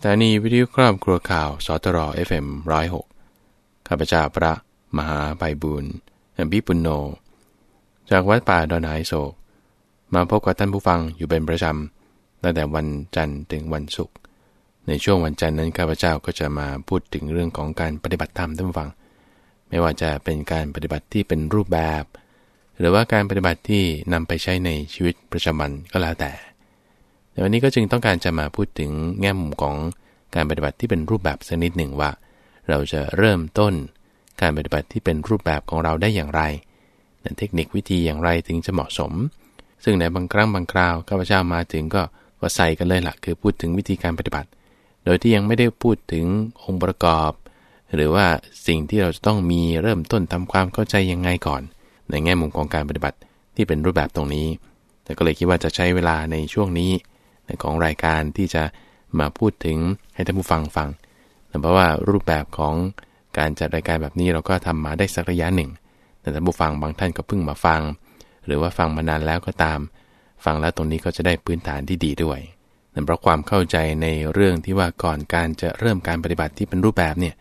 สถานีวิทยุครอบครัวข่าวสตรอ FM106 ข้าพเจ้าพระมหาไพบุญอภิปุณโญจากวัดป่าดอนไหโศก มาพบกับท่านผู้ฟังอยู่เป็นประจำตั้งแต่วันจันทร์ถึงวันศุกร์ในช่วงวันจันทร์นั้นข้าพเจ้าก็จะมาพูดถึงเรื่องของการปฏิบัติธรรมท่านผู้ฟัง ไม่ว่าจะเป็นการปฏิบัติที่เป็นรูปแบบ หรือว่าการปฏิบัติที่นำไปใช้ในชีวิตประจำวันก็แล้วแต่ แต่วันนี้ก็จึงต้องการจะมาพูดถึงแง่มุมของการปฏิบัติที่เป็นรูปแบบสักนิดหนึ่งว่า เราจะเริ่มต้นการปฏิบัติที่เป็นรูปแบบของเราได้อย่างไรเทคนิควิธีอย่างไรถึงจะเหมาะสม ซึ่งในบางครั้งบางคราวข้าพเจ้ามาถึงก็ก็ใส่กันเลยละ่ะคือพูดถึงวิธีการปฏิบัติ โดยที่ยังไม่ได้พูดถึงองค์ประกอบ หรือว่าสิ่งที่เราจะต้องมีเริ่มต้นทำความเข้าใจยังไงก่อน ในแง่มุมของการปฏิบัติที่เป็นรูปแบบตรงนี้ แต่ก็เลยคิดว่าจะใช้เวลาในช่วงนี้ ของรายการที่จะมาพูดถึงให้ท่านผู้ฟังฟังเพราะว่ารูปแบบของการจัดรายการแบบนี้เราก็ทำมาได้สักระยะหนึ่ง แต่ท่านผู้ฟังบางท่านก็เพิ่งมาฟัง หรือว่าฟังมานานแล้วก็ตาม ฟังแล้วตรงนี้ก็จะได้พื้นฐานที่ดีด้วยนั่นเพราะความเข้าใจในเรื่องที่ว่าก่อนการจะเริ่มการปฏิบัติที่เป็นรูปแบบเนี่ย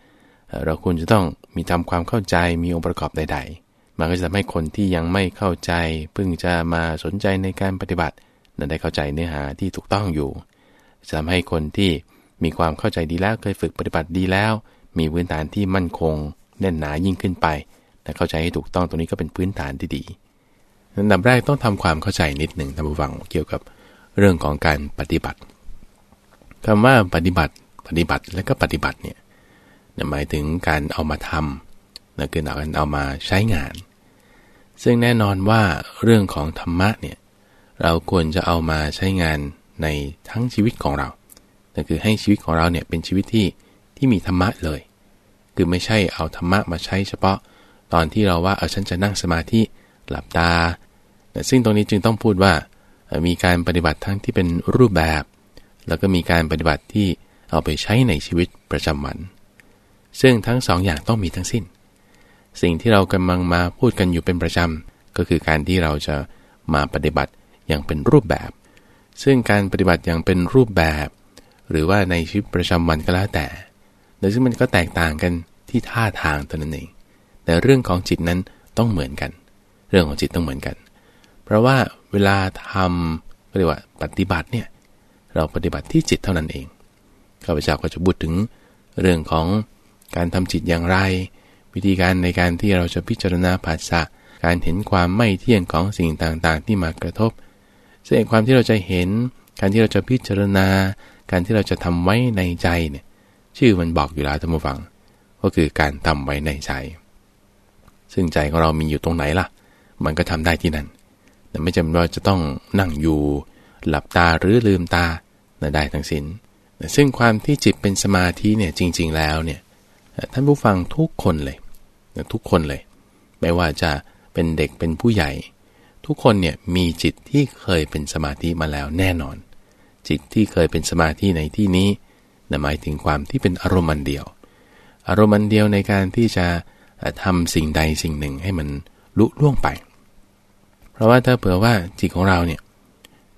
เราควรจะต้องมีทำความเข้าใจมีองค์ประกอบใด ๆ มันก็จะทำให้คนที่ยังไม่เข้าใจเพิ่งจะมาสนใจในการปฏิบัติ นั้นได้เข้าใจเนื้อหาที่ถูกต้องอยู่จะทำให้คนที่มีความเข้าใจดีแล้วเคยฝึกปฏิบัติดีแล้ว มีพื้นฐานที่มั่นคง แน่นหนายิ่งขึ้นไปแต่เข้าใจให้ถูกต้องตรงนี้ก็เป็นพื้นฐานที่ดีอันดับแรกต้องทำความเข้าใจนิดหนึ่งท่านผู้ฟังเกี่ยวกับเรื่องของการปฏิบัติคำว่าปฏิบัติปฏิบัติและก็ปฏิบัติเนี่ยหมายถึงการเอามาทำนะคือเอาการเอามาใช้งาน ซึ่งแน่นอนว่าเรื่องของธรรมะเนี่ย เราควรจะเอามาใช้งานในทั้งชีวิตของเราแต่คือให้ชีวิตของเราเนี่ยเป็นชีวิตที่ที่มีธรรมะเลย คือไม่ใช่เอาธรรมะมาใช้เฉพาะ ตอนที่เราว่าเออฉันจะนั่งสมาธิหลับตาแต่ซึ่งตรงนี้จึงต้องพูดว่า มีการปฏิบัติทั้งที่เป็นรูปแบบ แล้วก็มีการปฏิบัติที่เอาไปใช้ในชีวิตประจำวัน ซึ่งทั้งสองอย่างต้องมีทั้งสิ้น สิ่งที่เรากำลังมาพูดกันอยู่เป็นประจำก็คือการที่เราจะมาปฏิบัติ อย่างเป็นรูปแบบ ซึ่งการปฏิบัติอย่างเป็นรูปแบบ หรือว่าในชีวิตประจำวันก็แล้วแต่โดยซึ่งมันก็แตกต่างกันที่ท่าทางตัวนั้นเอง แต่เรื่องของจิตนั้นต้องเหมือนกัน เรื่องของจิตต้องเหมือนกัน เพราะว่าเวลาทำเรียกว่าปฏิบัติเนี่ยเราปฏิบัติที่จิตเท่านั้นเองข้าพเจ้าก็จะพูดถึงเรื่องของการทำจิตอย่างไร วิธีการในการที่เราจะพิจารณาภาษาการเห็นความไม่เที่ยงของสิ่งต่างๆ ที่มากระทบ ซึ่งความที่เราจะเห็น การที่เราจะพิจารณา การที่เราจะทำไว้ในใจเนี่ย ชื่อมันบอกอยู่แล้วท่านผู้ฟัง ก็คือการทำไว้ในใจ ซึ่งใจของเรามีอยู่ตรงไหนล่ะ มันก็ทำได้ที่นั่น แต่ไม่จำเป็นว่าจะต้องนั่งอยู่ หลับตาหรือลืมตาได้ทั้งสิน้น ซึ่งความที่จิตเป็นสมาธิเนี่ยจริง ๆ แล้วเนี่ยท่านผู้ฟังทุกคนเลย ทุกคนเลย ไม่ว่าจะเป็นเด็กเป็นผู้ใหญ่ ทุกคนเนี่ยมีจิตที่เคยเป็นสมาธิมาแล้วแน่นอน จิตที่เคยเป็นสมาธิในที่นี้หมายถึงความที่เป็นอารมณ์เดียว อารมณ์เดียวในการที่จะทำสิ่งใดสิ่งหนึ่งให้มันลุล่วงไป เพราะว่าถ้าเผื่อว่าจิตของเราเนี่ย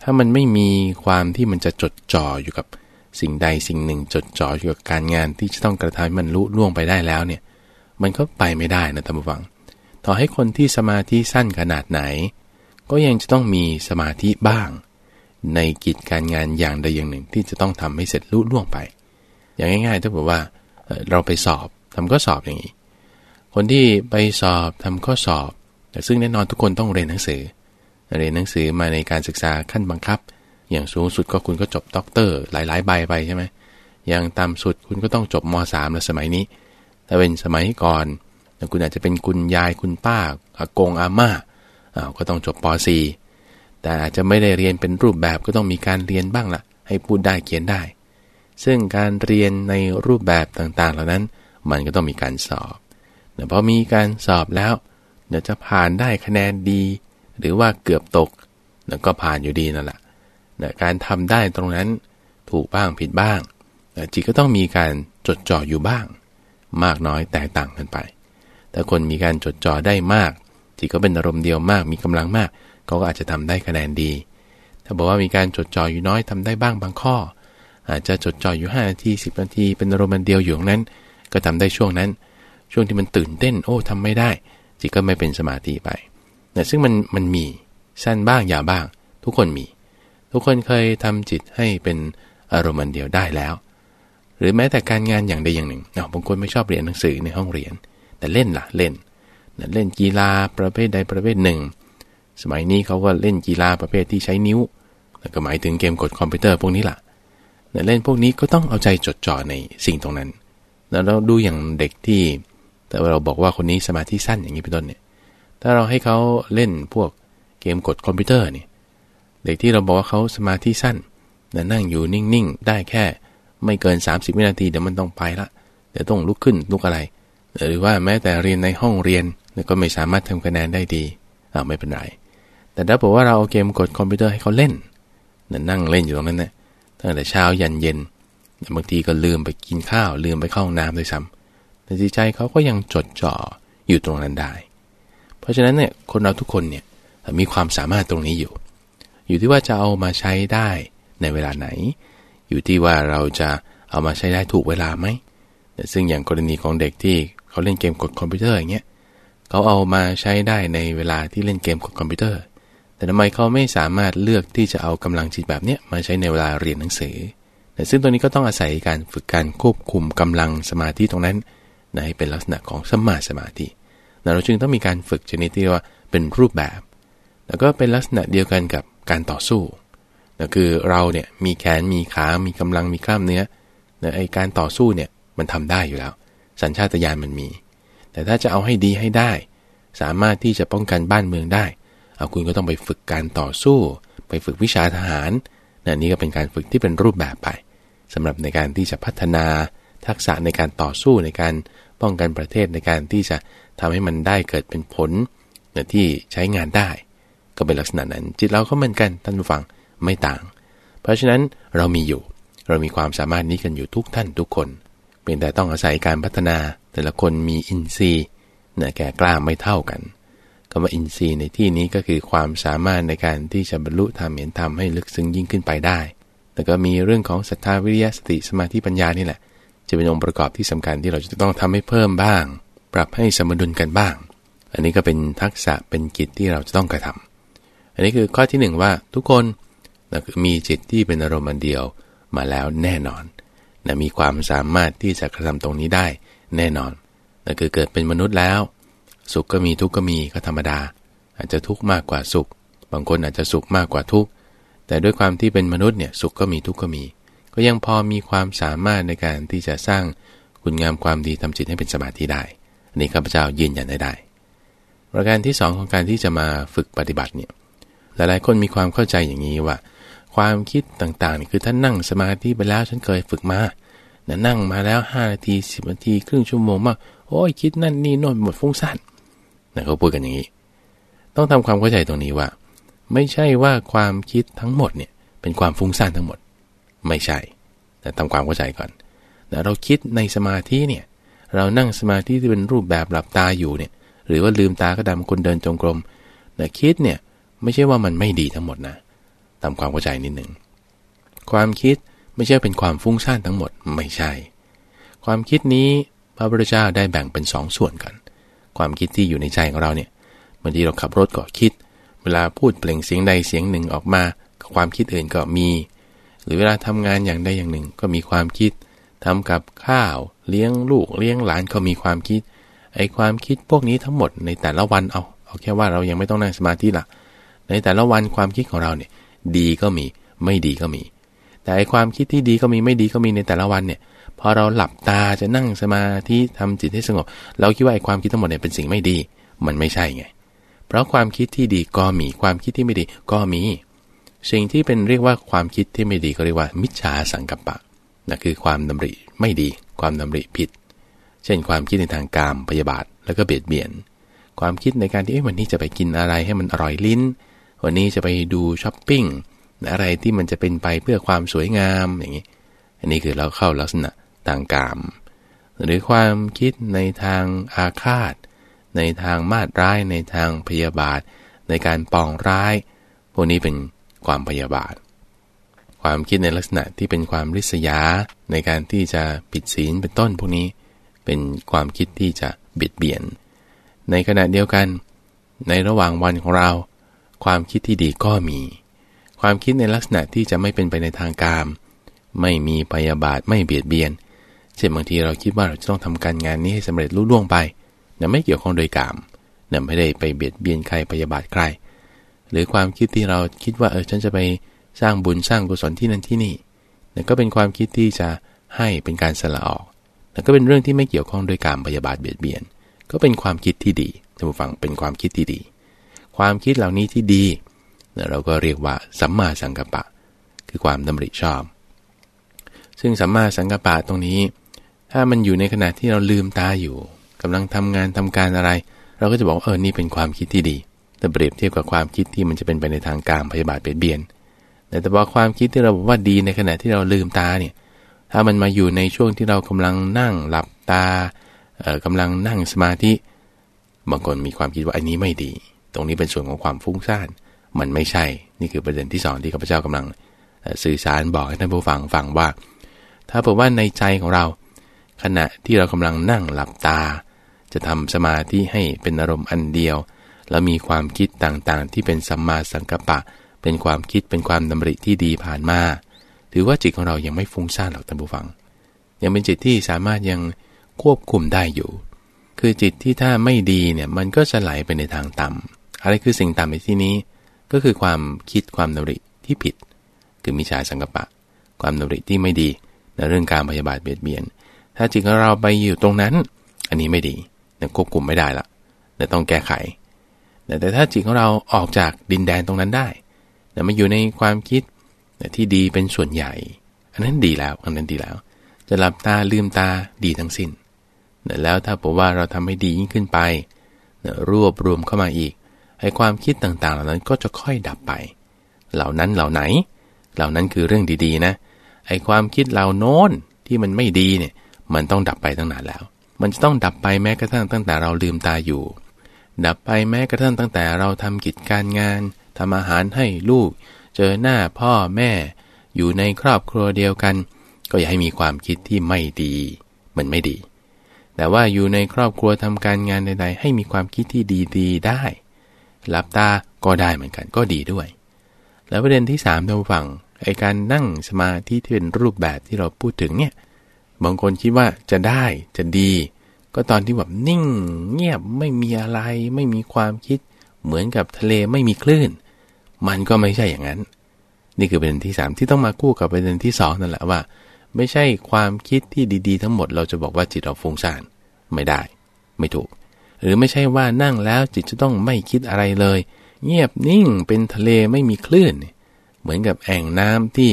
ถ้ามันไม่มีความที่มันจะจดจ่ออยู่กับสิ่งใดสิ่งหนึ่ง จดจ่ออยู่กับการงานที่จะต้องกระทำมันลุล่วงไปได้แล้วเนี่ยมันก็ไปไม่ได้นะท่านผู้ฟัง ต่อให้คนที่สมาธิสั้นขนาดไหน ก็ยังจะต้องมีสมาธิบ้าง ในกิจการงานอย่างใดอย่างหนึ่งที่จะต้องทำให้เสร็จลุล่วงไป อย่างง่ายๆถ้าบอกว่าเราไปสอบทำข้อสอบอย่างนี้ คนที่ไปสอบทำข้อสอบ แต่ซึ่งแน่นอนทุกคนต้องเรียนหนังสือ เรียนหนังสือมาในการศึกษาขั้นบังคับ อย่างสูงสุดก็คุณก็จบด็อกเตอร์ หลายๆใบไปใช่ไหมอย่างต่ำสุดคุณก็ต้องจบม .3 แล้วสมัยนี้ ถ้าเป็นสมัยก่อน คุณอาจจะเป็นคุณยายคุณป้าอากงอาม่า ก็ต้องจบป .4 แต่อาจจะไม่ได้เรียนเป็นรูปแบบก็ต้องมีการเรียนบ้างละให้พูดได้เขียนได้ ซึ่งการเรียนในรูปแบบต่างๆ เหล่านั้น มันก็ต้องมีการสอบแต่พอมีการสอบแล้วเดี๋ยวจะผ่านได้คะแนนดี หรือว่าเกือบตกแล้วก็ผ่านอยู่ดีนั่นแหละการทำได้ตรงนั้นถูกบ้างผิดบ้างจิตก็ต้องมีการจดจ่ออยู่บ้าง มากน้อยแตกต่างกันไปแต่คนมีการจดจ่อได้มาก จิตก็เป็นอารมณ์เดียวมาก มีกำลังมากเขาก็อาจจะทำได้คะแนนดี ถ้าบอกว่ามีการจดจ่ออยู่น้อยทำได้บ้างบางข้อ อาจจะจดจ่ออยู่ 5 นาที 10 นาที เป็นอารมณ์เดียวอยู่นั้น ก็ทำได้ช่วงนั้น ช่วงที่มันตื่นเต้น โอ้ทำไม่ได้ จิตก็ไม่เป็นสมาธิไปแต่ซึ่งมันมันมีสั้นบ้างยาวบ้าง ทุกคนมี ทุกคนเคยทำจิตให้เป็นอารมณ์เดียวได้แล้ว หรือแม้แต่การงานอย่างใดอย่างหนึ่งบางคนไม่ชอบเรียนหนังสือในห้องเรียน แต่เล่นละ่ะเล่น เล่นกีฬาประเภทใดประเภทหนึ่ง สมัยนี้เขาก็เล่นกีฬาประเภทที่ใช้นิ้วแล้วก็หมายถึงเกมกดคอมพิวเตอร์พวกนี้ล่ะเล่นพวกนี้ก็ต้องเอาใจจดจ่อในสิ่งตรงนั้น แล้วเราดูอย่างเด็กที่ แต่เราบอกว่าคนนี้สมาธิสั้นอย่างนี้เป็นต้นเนี่ย ถ้าเราให้เขาเล่นพวกเกมกดคอมพิวเตอร์นี่เด็กที่เราบอกว่าเขาสมาธิสั้นนั่งอยู่นิ่งๆ ได้แค่ ไม่เกิน 30 วินาทีเดี๋ยวมันต้องไปละ เดี๋ยวต้องลุกขึ้นลุกอะไร หรือว่าแม้แต่เรียนในห้องเรียนก็ไม่สามารถทำคะแนนได้ดีอ่าไม่เป็นไร แต่ถ้าบอกว่าเราเอาเกมกดคอมพิวเตอร์ให้เขาเล่นนั่งเล่นอยู่ตรงนั้นนะตั้งแต่เช้ายันเย็นบางทีก็ลืมไปกินข้าว ลืมไปเข้าห้องน้ำด้วยซ้ำแต่จิตใจเขาก็ยังจดจ่ออยู่ตรงนั้นได้ เพราะฉะนั้นเนี่ยคนเราทุกคนเนี่ยมีความสามารถตรงนี้อยู่ อยู่ที่ว่าจะเอามาใช้ได้ในเวลาไหน อยู่ที่ว่าเราจะเอามาใช้ได้ถูกเวลาไหม ซึ่งอย่างกรณีของเด็กที่ เขาเล่นเกมกดคอมพิวเตอร์อย่างเงี้ยเขาเอามาใช้ได้ในเวลาที่เล่นเกมกดคอมพิวเตอร์ แต่ทำไมเขาไม่สามารถเลือกที่จะเอากำลังจิตแบบเนี้ยมาใช้ในเวลาเรียนหนังสือ แต่ซึ่งตัวนี้ก็ต้องอาศัยการฝึกการควบคุมกำลังสมาธิตรงนั้นให้เป็นลักษณะของสมาสมาธิเราจึงต้องมีการฝึกชนิดที่ว่าเป็นรูปแบบ แล้วก็เป็นลักษณะเดียวกันกับการต่อสู้คือเราเนี่ยมีแขนมีขา มีกำลังมีกล้ามเนื้อไอการต่อสู้เนี่ยมันทำได้อยู่แล้ว สัญชาตญาณมันมี แต่ถ้าจะเอาให้ดีให้ได้ สามารถที่จะป้องกันบ้านเมืองได้ เอาคุณก็ต้องไปฝึกการต่อสู้ ไปฝึกวิชาทหารนนี่ก็เป็นการฝึกที่เป็นรูปแบบไปสำหรับในการที่จะพัฒนาทักษะในการต่อสู้ในการป้องกันประเทศในการที่จะทำให้มันได้เกิดเป็นผลที่ใช้งานได้ ก็เป็นลักษณะนั้น จิตเราก็เหมือนกันท่านผู้ฟังไม่ต่าง เพราะฉะนั้นเรามีอยู่ เรามีความสามารถนี้กันอยู่ทุกท่านทุกคน พียงแต่ต้องอาศัยการพัฒนา แต่ละคนมีอินทรีย์เนี่ยแก่กล้าไม่เท่ากันคำว่าอินทรีย์ในที่นี้ก็คือความสามารถในการที่จะบรรลุธรรมเห็นธรรมให้ลึกซึ้งยิ่งขึ้นไปได้ แต่ก็มีเรื่องของศรัทธาวิริยะสติสมาธิปัญญานี่แหละ จะเป็นองค์ประกอบที่สำคัญที่เราจะต้องทำให้เพิ่มบ้าง ปรับให้สมดุลกันบ้าง อันนี้ก็เป็นทักษะเป็นกิจที่เราจะต้องกระทำอันนี้คือข้อที่ 1 ว่าทุกคนคมีจิตที่เป็นอารมณ์เดียวมาแล้วแน่นอน นะมีความสามารถที่จะกระทำตรงนี้ได้แน่นอนนั่นคือเกิดเป็นมนุษย์แล้ว สุขก็มีทุกข์ก็มีก็ธรรมดา อาจจะทุกข์มากกว่าสุข บางคนอาจจะสุขมากกว่าทุกข์แต่ด้วยความที่เป็นมนุษย์เนี่ยสุขก็มีทุกข์ก็มี ก็ยังพอมีความสามารถในการที่จะสร้างคุณงามความดีทำจิตให้เป็นสมาธิได้อันนี้ข้าพเจ้ายืนยันได้ได้ประการที่ 2 ของการที่จะมาฝึกปฏิบัติเนี่ยหลายๆคนมีความเข้าใจอย่างนี้ว่า ความคิดต่างๆนี่คือท่านนั่งสมาธิไปแล้วฉันเคยฝึกมานั่งมาแล้ว 5 นาที 10 นาที ครึ่งชั่วโมงมากโอ้ยคิดนั่นนี่โน่นหมดฟุ้งซ่านนะเขาพูดกันอย่างนี้ ต้องทำความเข้าใจตรงนี้ว่า ไม่ใช่ว่าความคิดทั้งหมดเนี่ยเป็นความฟุ้งซ่านทั้งหมด ไม่ใช่ แต่ทำความเข้าใจก่อนแต่เราคิดในสมาธิเนี่ยเรานั่งสมาธิที่เป็นรูปแบบหลับตาอยู่เนี่ยหรือว่าลืมตาก็ดำคนเดินจงกรมแต่คิดเนี่ยไม่ใช่ว่ามันไม่ดีทั้งหมดนะ ทำความเข้าใจนิดหนึ่งความคิดไม่ใช่เป็นความฟุ้งซ่านทั้งหมดไม่ใช่ ความคิดนี้พระพุทธเจ้าได้แบ่งเป็นสองส่วนกัน ความคิดที่อยู่ในใจของเราเนี่ยบางทีเราขับรถก็คิด เวลาพูดเปล่งเสียงใดเสียงหนึ่งออกมา ความคิดอื่นก็มี หรือเวลาทำงานอย่างใดอย่างหนึ่งก็มีความคิดทำกับข้าวเลี้ยงลูกเลี้ยงหลานก็มีความคิดไอ้ความคิดพวกนี้ทั้งหมดในแต่ละวันเอาเอาแค่ว่าเรายังไม่ต้องนั่งสมาธิละในแต่ละวันความคิดของเราเนี่ย ดีก็มี ไม่ดีก็มี แต่ไอ้ความคิดที่ดีก็มีไม่ดีก็มีในแต่ละวันเนี่ยพอเราหลับตาจะนั่งสมาธิทำจิตให้สงบ เราคิดว่าไอ้ความคิดทั้งหมดเนี่ยเป็นสิ่งไม่ดี มันไม่ใช่ไง เพราะความคิดที่ดีก็มี ความคิดที่ไม่ดีก็มี สิ่งที่เป็นเรียกว่าความคิดที่ไม่ดีก็เรียกว่า มิจฉาสังกัปปะนั่นคือความดำริไม่ดี ความดำริผิด เช่นความคิดในทางกามพยาบาทแล้วก็เบียดเบียน ความคิดในการที่วันนี้จะไปกินอะไรให้มันอร่อยลิ้น วันนี้จะไปดูช้อปปิ้งอะไรที่มันจะเป็นไปเพื่อความสวยงามอย่างนี้ อันนี้คือเราเข้าลักษณะทางกาม หรือความคิดในทางอาฆาต ในทางมาดร้าย ในทางพยาบาท ในการปองร้าย พวกนี้เป็นความพยาบาท ความคิดในลักษณะที่เป็นความริษยา ในการที่จะปิดศีลเป็นต้นพวกนี้ เป็นความคิดที่จะเบียดเบียน ในขณะเดียวกัน ในระหว่างวันของเรา ความคิดที่ดีก็มี ความคิดในลักษณะที่จะไม่เป็นไปในทางกาม ไม่มีพยาบาทไม่เบียดเบียน เช่นบางทีเราคิดว่าเราจะต้องทำการงานนี้ให้สำเร็จรุ่ล่วงไปแต่ไม่เกี่ยวข้องโดยกามเนี่ไม่ได้ไปเบียดเบียนใครพยาบาทใคร หรือความคิดที่เราคิดว่าเออฉันจะไปสร้างบุญสร้างกุศลที่นั่นที่นี่นั่ก็เป็นความคิดที่จะให้เป็นการสละออกนั่ก็เป็นเรื่องที่ไม่เกี่ยวข้องโดยการพยาบาทเบียดเบียน ก็เป็นความคิดที่ดีท่านผู้ฟังเป็นความคิดที่ดี ความคิดเหล่านี้ที่ดีเราก็เรียกว่าสัมมาสังกัปปะ คือความดำริชอบ ซึ่งสัมมาสังกัปปะตรงนี้ ถ้ามันอยู่ในขณะที่เราลืมตาอยู่กำลังทำงานทำการอะไร เราก็จะบอกเออนี่เป็นความคิดที่ดี แต่เปรียบเทียบกับความคิดที่มันจะเป็นไปในทางการพยาบาทเบียดเบียน แต่ว่าความคิดที่เราบอกว่าดีในขณะที่เราลืมตาเนี่ยถ้ามันมาอยู่ในช่วงที่เรากำลังนั่งหลับตาเอ่อกำลังนั่งสมาธิบางคนมีความคิดว่าอันนี้ไม่ดี ตรงนี้เป็นส่วนของความฟุ้งซ่าน มันไม่ใช่ นี่คือประเด็นที่สองที่ข้าพเจ้ากำลังสื่อสารบอกให้ท่านผู้ฟังฟังว่า ถ้าบอกว่าในใจของเรา ขณะที่เรากำลังนั่งหลับตา จะทำสมาธิให้เป็นอารมณ์อันเดียว แล้วมีความคิดต่างๆ ที่เป็นสัมมาสังกัปปะ เป็นความคิดเป็นความดำริที่ดีผ่านมา ถือว่าจิตของเรายังไม่ฟุ้งซ่านหรอกท่านผู้ฟัง ยังเป็นจิตที่สามารถยังควบคุมได้อยู่ คือจิตที่ถ้าไม่ดีเนี่ยมันก็จะไหลไปในทางต่ำ อะไรคือสิ่งต่ำในที่นี้ ก็คือความคิดความดำริที่ผิด คือมิจฉาสังกปะ ความดำริที่ไม่ดีในเรื่องการพยาบาทเบียดเบียน ถ้าจิตของเราไปอยู่ตรงนั้น อันนี้ไม่ดีเนี่ยควบคุมไม่ได้ละเนี่ยต้องแก้ไข แต่ถ้าจิตของเราออกจากดินแดนตรงนั้นได้แต่มาอยู่ในความคิดที่ดีเป็นส่วนใหญ่ อันนั้นดีแล้ว อันนั้นดีแล้ว จะหลับตาลืมตาดีทั้งสิน้น แล้วถ้าบอกว่าเราทำให้ดียิ่งขึ้นไป รวบรวมเข้ามาอีก ไอ้ความคิดต่างๆ เหล่านั้นก็จะค่อยดับไป เหล่านั้นเหล่าไหน เหล่านั้นคือเรื่องดีๆนะ ไอ้ความคิดเหล่าโน้นที่มันไม่ดีเนี่ย มันต้องดับไปตั้งนานแล้ว มันจะต้องดับไปแม้กระทั่งตั้งแต่เราลืมตาอยู่ ดับไปแม้กระทั่งตั้งแต่เราทำกิจการงานทำอาหารให้ลูก เจอหน้าพ่อแม่ อยู่ในครอบครัวเดียวกัน ก็อย่าให้มีความคิดที่ไม่ดี มันไม่ดี แต่ว่าอยู่ในครอบครัวทำการงานใดๆ ให้มีความคิดที่ดีๆได้ หลับตาก็ได้เหมือนกันก็ดีด้วย แล้วประเด็นที่3ามท่านผู้ฟังไอการนั่งสมาธิที่เป็นรูปแบบที่เราพูดถึงเนี่ยบางคนคิดว่าจะได้จะดี ก็ตอนที่แบบนิ่ง เงียบไม่มีอะไรไม่มีความคิด เหมือนกับทะเลไม่มีคลื่น มันก็ไม่ใช่อย่างนั้น นี่คือประเด็นที่ 3 ที่ต้องมาคู่กับประเด็นที่2นั่นแหละว่า ไม่ใช่ความคิดที่ดี ๆ ทั้งหมด เราจะบอกว่าจิตเราฟุ้งซ่านไม่ได้ ไม่ถูก หรือไม่ใช่ว่านั่งแล้วจิตจะต้องไม่คิดอะไรเลย เงียบนิ่งเป็นทะเลไม่มีคลื่น เหมือนกับแอ่งน้ำที่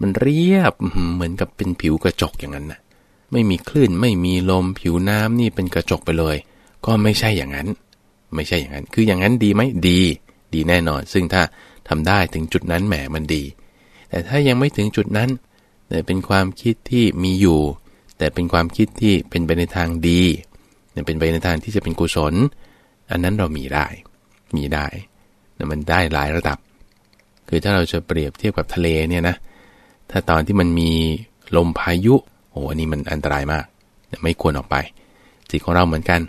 มันเรียบเหมือนกับเป็นผิวกระจกอย่างนั้นนะไม่มีคลื่นไม่มีลมผิวน้ำนี่เป็นกระจกไปเลย ก็ไม่ใช่อย่างนั้น ไม่ใช่อย่างนั้น คืออย่างนั้นดีไหมดี ดีแน่นอน ซึ่งถ้าทำได้ถึงจุดนั้นแหมมันดี แต่ถ้ายังไม่ถึงจุดนั้น แต่เป็นความคิดที่มีอยู่ แต่เป็นความคิดที่เป็นไปในทางดี เป็นไปในทางที่จะเป็นกุศล อันนั้นเรามีได้ มีได้แต่มันได้หลายระดับ คือถ้าเราจะเปรียบเทียบกับทะเลเนี่ยนะถ้าตอนที่มันมีลมพายุโอ้อันนี้มันอันตรายมากไม่ควรออกไป จิตของเราเหมือนกัน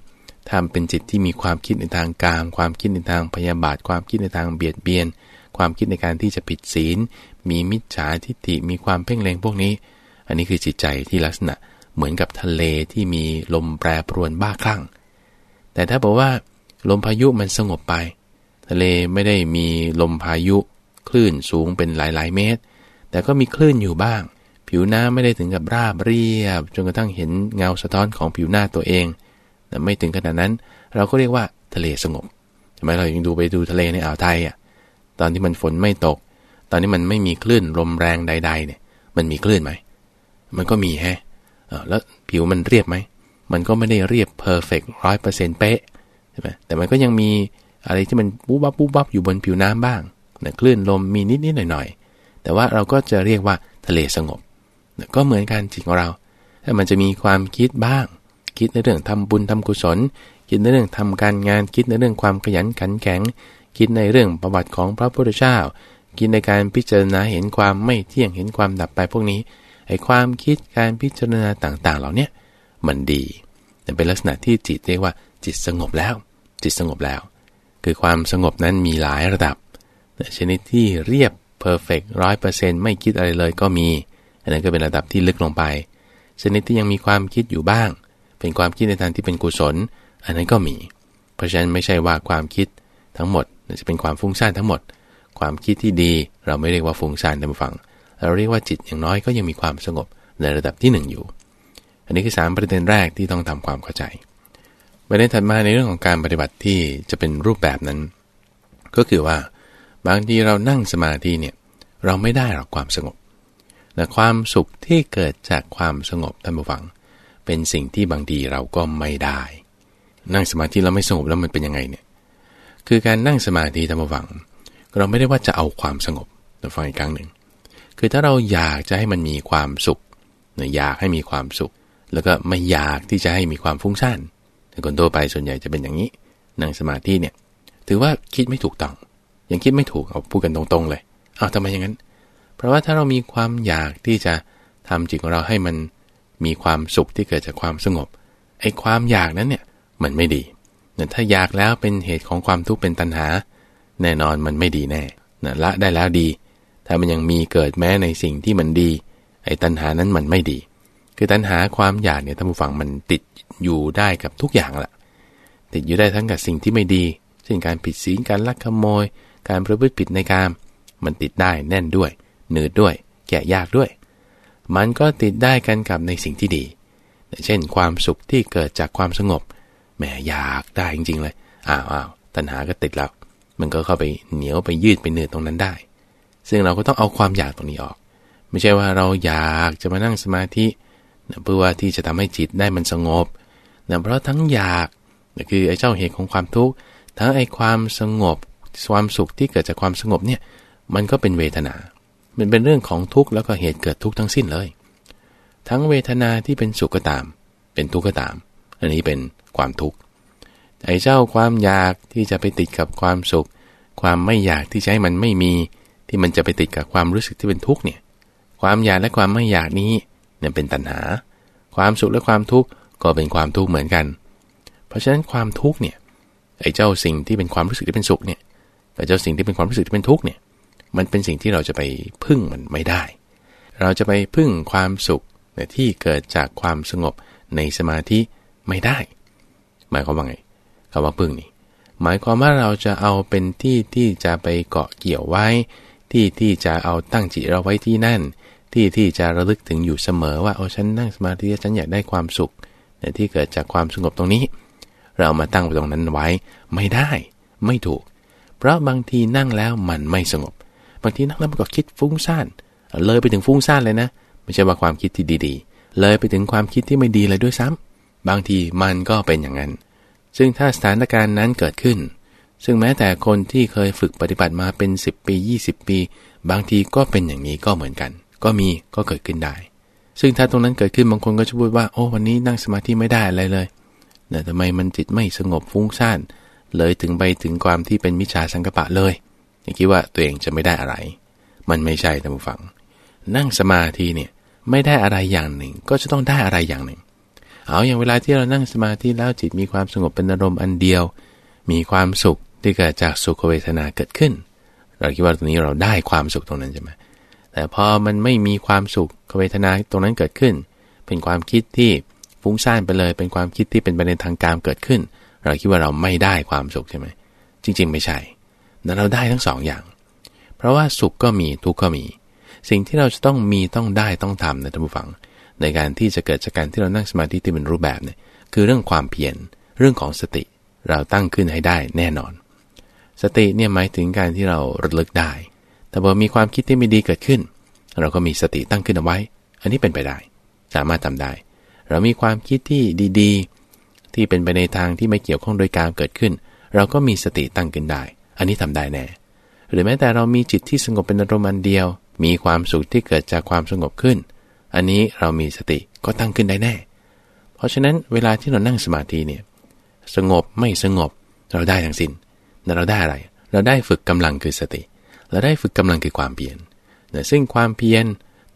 ถ้าเป็นจิตที่มีความคิดในทางกามความคิดในทางพยาบาท ความคิดในทางเบียดเบียน ความคิดในการที่จะผิดศีล มีมิจฉาทิฏฐิมีความเพ่งเล็งพวกนี้ อันนี้คือจิตใจที่ลักษณะ เหมือนกับทะเลที่มีลมแปรปรวนบ้าคลั่ง แต่ถ้าบอกว่า ลมพายุมันสงบไป ทะเลไม่ได้มีลมพายุ คลื่นสูงเป็นหลายๆ เมตร แต่ก็มีคลื่นอยู่บ้าง ผิวน้ำไม่ได้ถึงกับราบเรียบ จนกระทั่งเห็นเงาสะท้อนของผิวหน้าตัวเอง แต่ไม่ถึงขนาดนั้น เราก็เรียกว่าทะเลสงบทำไมเรายังดูไปดูทะเลในอ่าวไทยอะตอนที่มันฝนไม่ตก ตอนนี้มันไม่มีคลื่นลมแรงใด ๆ เนี่ย มันมีคลื่นไหม มันก็มีแฮะ แล้วผิวมันเรียบไหม มันก็ไม่ได้เรียบ perfect ร้อยเปอร์เซ็นต์เป๊ะใช่ไหมแต่มันก็ยังมีอะไรที่มันปุ๊บปั๊บปุ๊บปั๊บอยู่บนผิวน้ำบ้างนะคลื่นลมมีนิดนิดหน่อยหน่อยแต่ว่าเราก็จะเรียกว่าทะเลสงบนะก็เหมือนกันจิตของเราแต่มันจะมีความคิดบ้าง คิดในเรื่องทำบุญทำกุศล คิดในเรื่องทำการงาน คิดในเรื่องความขยันขันแข็ง คิดในเรื่องประวัติของพระพุทธเจ้า คิดในการพิจารณาเห็นความไม่เที่ยงเห็นความดับไปพวกนี้ ไอ้ความคิดการพิจารณาต่างๆ เหล่านี้มันดีแต่เป็นลักษณะที่จิตเรียกว่าจิตสงบแล้ว จิตสงบแล้ว คือความสงบนั้นมีหลายระดับ ชนิดที่เรียบเพอร์เฟกต์ร้อยเปอร์เซ็นต์ไม่คิดอะไรเลยก็มี อันนั้นก็เป็นระดับที่ลึกลงไป ชนิดที่ยังมีความคิดอยู่บ้าง เป็นความคิดในทางที่เป็นกุศล อันนั้นก็มี เพราะฉะนั้นไม่ใช่ว่าความคิดทั้งหมดจะเป็นความฟุ้งซ่านทั้งหมด ความคิดที่ดีเราไม่เรียกว่าฟุ้งซ่านท่านผู้ฟัง เราเรียกว่าจิตอย่างน้อยก็ยังมีความสงบในระดับที่ 1 อยู่ อันนี้คือ 3 ประเด็นแรกที่ต้องทำความเข้าใจประเด็นถัดมาในเรื่องของการปฏิบัติที่จะเป็นรูปแบบนั้น ก็คือว่า บางทีเรานั่งสมาธิเนี่ยเราไม่ได้หรอกความสงบแต่ความสุขที่เกิดจากความสงบท่านผู้ฟัง เป็นสิ่งที่บางทีเราก็ไม่ได้ นั่งสมาธิเราไม่สงบแล้วมันเป็นยังไงเนี่ยคือการนั่งสมาธิท่านผู้ฟัง เราไม่ได้ว่าจะเอาความสงบแต่ฟังอีกครั้งหนึ่ง คือถ้าเราอยากจะให้มันมีความสุขอยากให้มีความสุข แล้วก็ไม่อยากที่จะให้มีความฟุ้งซ่านแต่คนทั่วไปส่วนใหญ่จะเป็นอย่างนี้นั่งสมาธิเนี่ย ถือว่าคิดไม่ถูกต้อง ยังคิดไม่ถูกเอาพูดกันตรงๆเลยเอาทำไมอย่างนั้น เพราะว่าถ้าเรามีความอยากที่จะทำจิตของเราให้มันมีความสุขที่เกิดจากความสงบไอ้ความอยากนั้นเนี่ยมันไม่ดีเนี่ยถ้าอยากแล้วเป็นเหตุของความทุกข์เป็นตัณหา แน่นอนมันไม่ดีแน่นะละได้แล้วดี ถ้ามันยังมีเกิดแม้ในสิ่งที่มันดี ไอ้ตัณหานั้นมันไม่ดี คือตัณหาความอยากเนี่ยท่านผู้ฟังมันติดอยู่ได้กับทุกอย่างแหละติดอยู่ได้ทั้งกับสิ่งที่ไม่ดี เช่นการผิดศีลการลักขโมย การประพฤติผิดในการมันติดได้แน่นด้วยหนืดด้วย แก่ยากด้วย มันก็ติดได้กันกับในสิ่งที่ดี เช่น ความสุขที่เกิดจากความสงบแหมอยากได้จริงๆเลยอ้าวอ้าวตัณหาก็ติดแล้ว มันก็เข้าไปเหนียวไปยืดไปเนืดตรงนั้นได้ ซึ่งเราก็ต้องเอาความอยากตรงนี้ออก ไม่ใช่ว่าเราอยากจะมานั่งสมาธิเพื่อว่าที่จะทำให้จิตได้มันสงบนะเพราะทั้งอยากคือไอ้เจ้าเหตุของความทุกข์ทั้งไอ้ความสงบ ความสุขที่เกิดจากความสงบเนี่ยมันก็เป็นเวทนา มันเป็นเรื่องของทุกข์แล้วก็เหตุเกิดทุกข์ทั้งสิ้นเลย ทั้งเวทนาที่เป็นสุขก็ตาม เป็นทุกข์ก็ตาม อันนี้เป็นความทุกข์ไอ้เจ้าความอยากที่จะไปติดกับความสุข ความไม่อยากที่จะให้มันไม่มี ที่มันจะไปติดกับความรู้สึกที่เป็นทุกข์เนี่ย ความอยากและความไม่อยากนี้เนี่ยเป็นตัณหา ความสุขและความทุกข์ก็เป็นความทุกข์เหมือนกัน เพราะฉะนั้นความทุกข์เนี่ยไอ้เจ้าสิ่งที่เป็นความรู้สึกที่เป็นสุขเนี่ยแต่เจ้าสิ่งที่เป็นความรู้สึกที่เป็นทุกข์เนี่ย มันเป็นสิ่งที่เราจะไปพึ่งมันไม่ได้ เราจะไปพึ่งความสุขที่เกิดจากความสงบในสมาธิไม่ได้ หมายความว่าไงคำว่าพึ่งนี่หมายความว่าเราจะเอาเป็นที่ที่จะไปเกาะเกี่ยวไว้ ที่ที่จะเอาตั้งจิตเราไว้ที่นั่น ที่ที่จะระลึกถึงอยู่เสมอว่าโอ้ฉันนั่งสมาธิฉันอยากได้ความสุขแต่ที่เกิดจากความสงบตรงนี้ เรามาตั้งตรงนั้นไว้ไม่ได้ ไม่ถูก เพราะบางทีนั่งแล้วมันไม่สงบ บางทีนั่งแล้วมันก็คิดฟุ้งซ่านเลยไปถึงฟุ้งซ่านเลยนะไม่ใช่ว่าความคิดที่ดีๆ เลยไปถึงความคิดที่ไม่ดีเลยด้วยซ้ำบางทีมันก็เป็นอย่างนั้น ซึ่งถ้าสถานการณ์นั้นเกิดขึ้น ซึ่งแม้แต่คนที่เคยฝึกปฏิบัติมาเป็น 10 ปี 20 ปี บางทีก็เป็นอย่างนี้ก็เหมือนกัน ก็มีก็เกิดขึ้นได้ ซึ่งถ้าตรงนั้นเกิดขึ้นบางคนก็จะพูดว่าโอ้วันนี้นั่งสมาธิไม่ได้อะไรเลยแต่ทำไมมันจิตไม่สงบฟุ้งซ่านเลยถึงไปถึงความที่เป็นมิจฉาสังกปะเลยอย่าคิดว่าตัวเองจะไม่ได้อะไร มันไม่ใช่ท่านผู้ฟัง นั่งสมาธิเนี่ยไม่ได้อะไรอย่างหนึ่ง ก็จะต้องได้อะไรอย่างหนึ่ง เอาอย่างเวลาที่เรานั่งสมาธิแล้วจิตมีความสงบเป็นอารมณ์อันเดียว มีความสุข ที่เกิดจากสุขเวทนาเกิดขึ้น เราคิดว่าตรงนี้เราได้ความสุขตรงนั้นใช่ไหมแต่พอมันไม่มีความสุขเวทนาตรงนั้นเกิดขึ้น เป็นความคิดที่ฟุ้งซ่านไปเลย เป็นความคิดที่เป็นประเด็นทางการเกิดขึ้น เราคิดว่าเราไม่ได้ความสุขใช่ไหมจริง ๆ ไม่ใช่นั้นเราได้ทั้งสองอย่าง เพราะว่าสุขก็มีทุกข์ก็มี สิ่งที่เราจะต้องมีต้องได้ต้องทำนะท่านผู้ฟัง ในการที่จะเกิดจากการที่เรานั่งสมาธิที่เป็นรูปแบบเนี่ยคือเรื่องความเพียรเรื่องของสติ เราตั้งขึ้นให้ได้แน่นอน สติเนี่ยหมายถึงการที่เราระลึกได้ แต่พอมีความคิดที่ไม่ดีเกิดขึ้น เราก็มีสติตั้งขึ้นเอาไว้ อันนี้เป็นไปได้ สามารถทำได้ เรามีความคิดที่ดีๆ ที่เป็นไปในทางที่ไม่เกี่ยวข้องโดยการเกิดขึ้น เราก็มีสติตั้งขึ้นได้ อันนี้ทำได้แน่ หรือแม้แต่เรามีจิตที่สงบเป็นอารมณ์อันเดียว มีความสุขที่เกิดจากความสงบขึ้น อันนี้เรามีสติก็ตั้งขึ้นได้แน่ เพราะฉะนั้นเวลาที่เรานั่งสมาธิเนี่ย สงบไม่สงบเราได้ทั้งสิน้น เราได้อะไร เราได้ฝึกกำลังคือสติ เราได้ฝึกกำลังคือความเพียรนะซึ่งความเพียร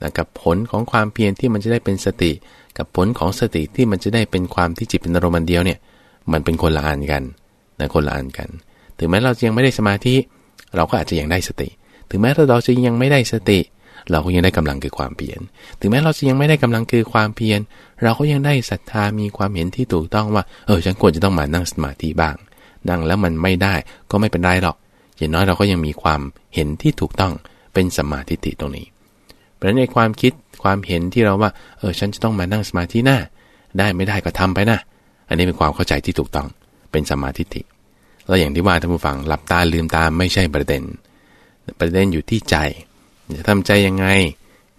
นะกับผลของความเพียรที่มันจะได้เป็นสติ กับผลของสติที่มันจะได้เป็นความที่จิตเป็นอารมณ์เดียวเนี่ยมันเป็นคนละอันกันนะคนละอันกัน ถึงแม้เราจะยังไม่ได้สมาธิ เราก็อาจจะยังได้สติ ถึงแม้เราจะยังไม่ได้สติ เราก็ยังได้กำลังคือความเพียร ถึงแม้เราจะยังไม่ได้กำลังคือความเพียร เราก็ยังได้ศรัทธามีความเห็นที่ถูกต้องว่า เออฉันควรจะต้องมานั่งสมาธิบ้าง นั่งแล้วมันไม่ได้ก็ไม่เป็นไรหรอก อย่างน้อยเราก็ยังมีความเห็นที่ถูกต้องเป็นสมาธิติตรงนี้ เพราะฉะนั้นในความคิดความเห็นที่เราว่า เออฉันจะต้องมานั่งสมาธิหน้า ได้ไม่ได้ก็ทำไปนะ อันนี้เป็นความเข้าใจที่ถูกต้องเป็นสมาธิติแล้วอย่างที่ว่าท่านผู้ฟังหลับตาลืมตาไม่ใช่ประเด็น ประเด็นอยู่ที่ใจ จะทำใจยังไง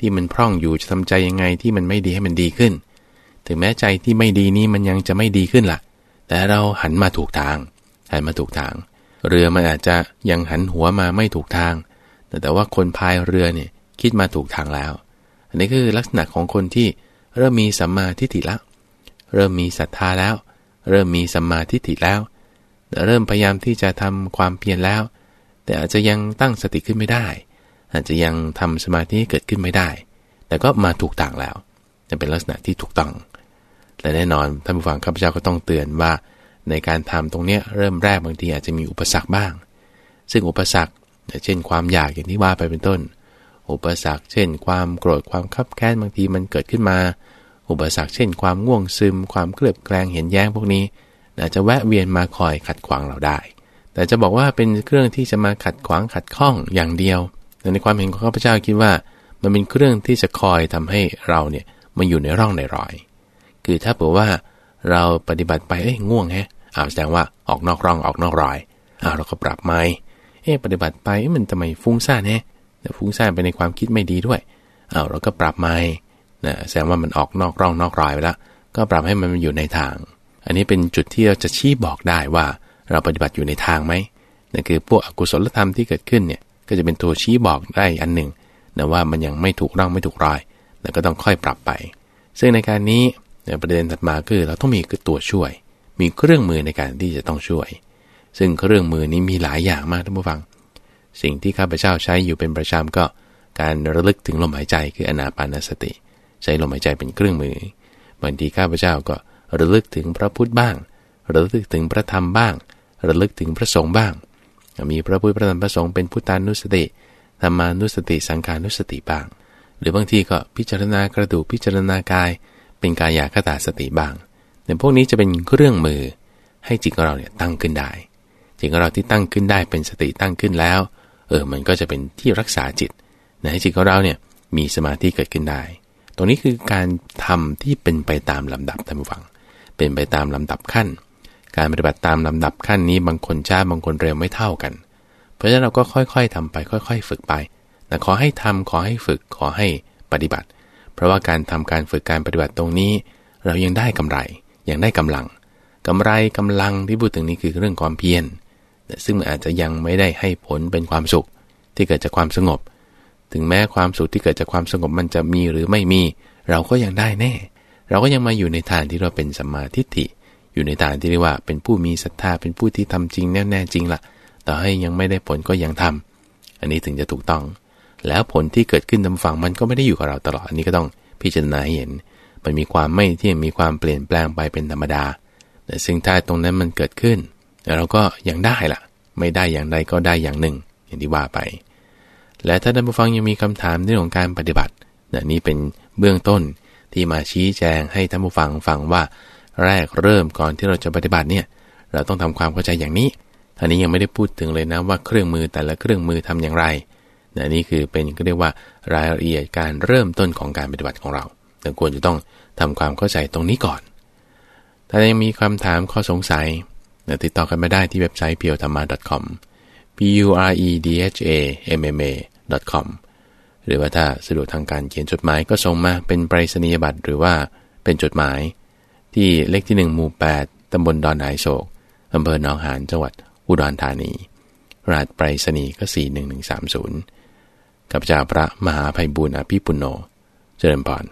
ที่มันพร่องอยู่จะทำใจยังไงที่มันไม่ดีให้มันดีขึ้น ถึงแม้ใจที่ไม่ดีนี้มันยังจะไม่ดีขึ้นละ่ะ แต่เราหันมาถูกทาง หันมาถูกทาง เรือมันอาจจะยังหันหัวมาไม่ถูกทางแต่แต่ว่าคนพายเรือเนี่ยคิดมาถูกทางแล้ว อันนี้คือลักษณะของคนที่เริ่มมีสัมมาทิฏฐิแล้วเริ่มมีศรัทธาแล้ว เริ่มมีสัมมาทิฏฐิแล้ว เริ่มพยายามที่จะทำความเพียรแล้ว แต่อาจจะยังตั้งสติขึ้นไม่ได้ อาจจะยังทำสมาธิเกิดขึ้นไม่ได้ แต่ก็มาถูกต่างแล้วจะเป็นลักษณะที่ถูกต้อง และแน่นอนท่านผู้ฟังข้าพเจ้าก็ต้องเตือนว่า ในการทำตรงนี้เริ่มแรกบางทีอาจจะมีอุปสรรคบ้าง ซึ่งอุปสรรคเช่นความอยากอย่างที่ว่าไปเป็นต้น อุปสรรค เช่น ความโกรธความคับแค้นบางทีมันเกิดขึ้นมา อุปสรรคเช่น ความง่วงซึม ความเคลือบแคลงเห็นแย้งพวกนี้อาจจะแวะเวียนมาคอยขัดขวางเราได้ แต่จะบอกว่าเป็นเครื่องที่จะมาขัดขวางขัดข้องอย่างเดียวในความเห็นของข้าพเจ้าคิดว่ามันเป็นเครื่องที่จะคอยทำให้เราเนี่ยมันอยู่ในร่องในรอย คือถ้าเผื่อว่า เราปฏิบัติไปเอ้ยง่วงแฮะอ้าวแสดงว่าออกนอกร่องออกนอกรอยอ้าวเราก็ปรับไม้เอ๊ะปฏิบัติไปมันทำไมฟุ้งซ่านแฮะฟุ้งซ่านไปในความคิดไม่ดีด้วยอ้าวเราก็ปรับไม้นะแสดงว่ามันออกนอกร่องนอกรอยไปแล้วก็ปรับให้มันอยู่ในทาง อันนี้เป็นจุดที่เราจะชี้บอกได้ว่า เราปฏิบัติอยู่ในทางไหมนั่นคือพวกอกุศลธรรมที่เกิดขึ้นเนี่ยก็จะเป็นตัวชี้บอกได้อันหนึ่งนะว่ามันยังไม่ถูกร่องไม่ถูกรอยแล้วก็ต้องค่อยปรับไป ซึ่งในการนี้ ประเด็นถัดมาคือเราต้องมีตัวช่วย มีเครื่องมือในการที่จะต้องช่วย ซึ่งเครื่องมือนี้มีหลายอย่างมากท่านผู้ฟัง สิ่งที่ข้าพเจ้าใช้อยู่เป็นประจำก็การระลึกถึงลมหายใจคืออนาปานสติ ใช้ลมหายใจเป็นเครื่องมือบางทีข้าพเจ้าก็ระลึกถึงพระพุทธบ้าง ระลึกถึงพระธรรมบ้าง ระลึกถึงพระสงฆ์บ้าง มีพระพุทธพระธรรมพระสงฆ์เป็นพุทธานุสติธรรมานุสติสังขานุสติบ้าง หรือบางทีก็พิจารณากระดูกพิจารณากาย เป็นกายาคตาสติบ้างแต่พวกนี้จะเป็นเครื่องมือให้จิตของเราเนี่ยตั้งขึ้นได้ จิตของเราที่ตั้งขึ้นได้เป็นสติตั้งขึ้นแล้ว เออ มันก็จะเป็นที่รักษาจิตนะให้จิตของเราเนี่ยมีสมาธิเกิดขึ้นได้ ตรงนี้คือการทำที่เป็นไปตามลำดับท่านผู้ฟัง เป็นไปตามลำดับขั้น การปฏิบัติตามลำดับขั้นนี้บางคนช้าบางคนเร็วไม่เท่ากัน เพราะฉะนั้นเราก็ค่อยๆทำไป ค่อย ๆ ฝึกไปแต่ขอให้ทำขอให้ฝึกขอให้ปฏิบัติ เพราะว่าการทำการฝึกการปฏิบัติตรงนี้ เรายังได้กำไรยังได้กำลังกำไรกำลังที่พูดถึงนี้คือเรื่องความเพียรซึ่งมันอาจจะยังไม่ได้ให้ผลเป็นความสุขที่เกิดจากความสงบ ถึงแม้ความสุขที่เกิดจากความสงบมันจะมีหรือไม่มี เราก็ยังได้แน่ เราก็ยังมาอยู่ในฐานที่เราเป็นสัมมาทิฏฐิ อยู่ในฐานที่เรียกว่าเป็นผู้มีศรัทธาเป็นผู้ที่ทำจริงแน่แน่จริงละต่อให้ยังไม่ได้ผลก็ยังทำอันนี้ถึงจะถูกต้อง แล้วผลที่เกิดขึ้นทำฝั่งมันก็ไม่ได้อยู่กับเราตลอดอันนี้ก็ต้องพิจารณาเห็น มันมีความไม่ที่มีความเปลี่ยนแปลงไปเป็นธรรมดา แต่สิ่งท้ายตรงนั้นมันเกิดขึ้นเราก็ยังได้ละไม่ได้อย่างใดก็ได้อย่างหนึ่ง อย่างที่ว่าไป และถ้าท่านผู้ฟังยังมีคำถามในเรื่องของการปฏิบัตินี่เป็นเบื้องต้นที่มาชี้แจงให้ท่านผู้ฟังฟังว่า แรกเริ่มก่อนที่เราจะปฏิบัติเนี่ยเราต้องทำความเข้าใจอย่างนี้อันนี้ยังไม่ได้พูดถึงเลยนะว่าเครื่องมือแต่ละเครื่องมือทำอย่างไร นนี่คือเป็นก็เรียกว่ารายละเอียดการเริ่มต้นของการปฏิบัติของเราแต่ควรจะต้องทำความเข้าใจตรงนี้ก่อน ถ้ายังมีคำถามข้อสงสัยติดต่อกันมาได้ที่เว็บไซต์ p u r e t h a m m a com p u r e d h a m m a com หรือว่าถ้าสะดวกทางการเขียนจดหมายก็ส่งมาเป็นไปรษณียบัตรหรือว่าเป็นจดหมาย ที่เลขที่ 1 หมู่ 8 ตำบลดอนหายโศกอำเภอหนองหานจังหวัดอุดรธานีรหัสไปรษณีย์ก็ 41130 กับจ่าพระมหาภัยบุญอภิปุโน เจริญพร